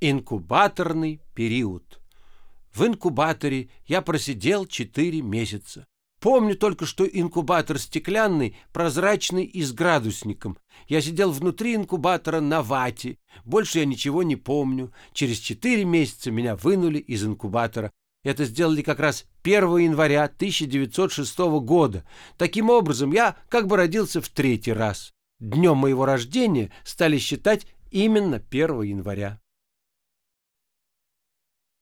Инкубаторный период. В инкубаторе я просидел 4 месяца. Помню только, что инкубатор стеклянный, прозрачный и с градусником. Я сидел внутри инкубатора на вате. Больше я ничего не помню. Через 4 месяца меня вынули из инкубатора. Это сделали как раз 1 января 1906 года. Таким образом, я как бы родился в третий раз. Днем моего рождения стали считать именно 1 января.